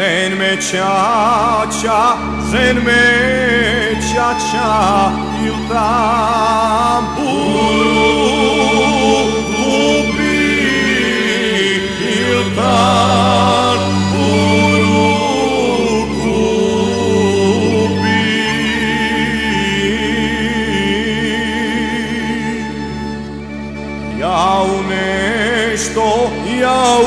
Zen me cha cha, Zen me cha cha, il tamburo cupi, il tamburo cupi. Iau nesto, iau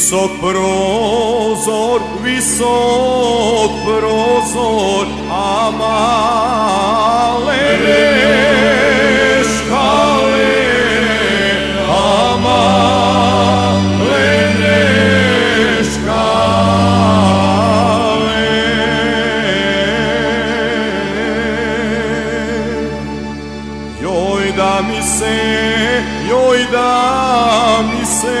Visok prozor, visok prozor, a malene škale, a malene škale. Joj da mi se, joj da mi se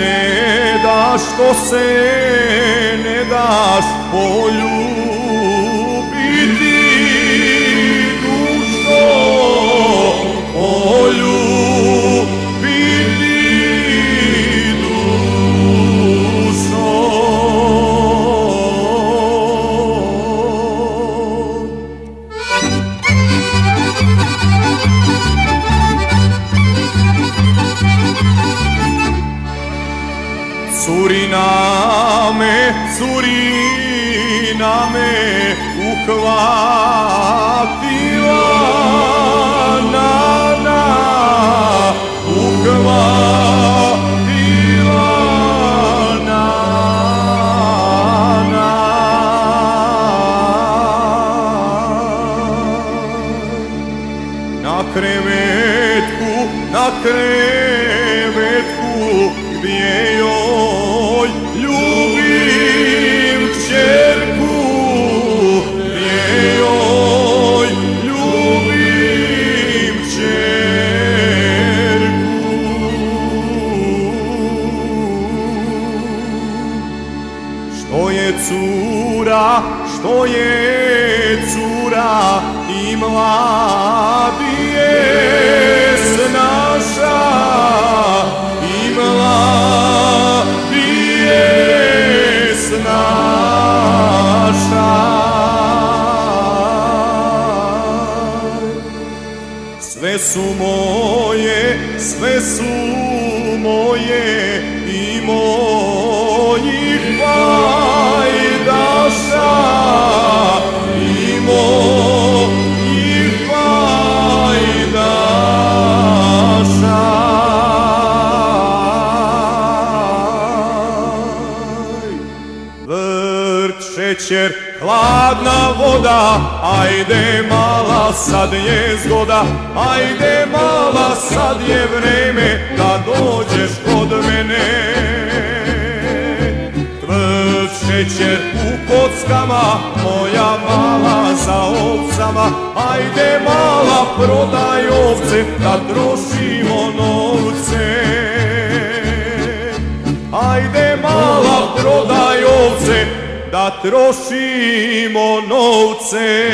ne daš, što se ne daš poljubiti સુરીનામે સુરીનામે ઉખવા પીવા ના ના ઉખવા Nacre vetku, nacre cura, što je cura i mladi je snaša i mladi je snaša. Sve su moje, sve su moje i mojih Vrt, šećer, hladna voda, ajde mala sad je zgoda, ajde mala sad je vreme da dođeš kod mene. Vrt, šećer, u kockama, moja mala za ovcama, ajde mala prodaj ovce, da trošimo novce. Ajde mala da trošimo novce.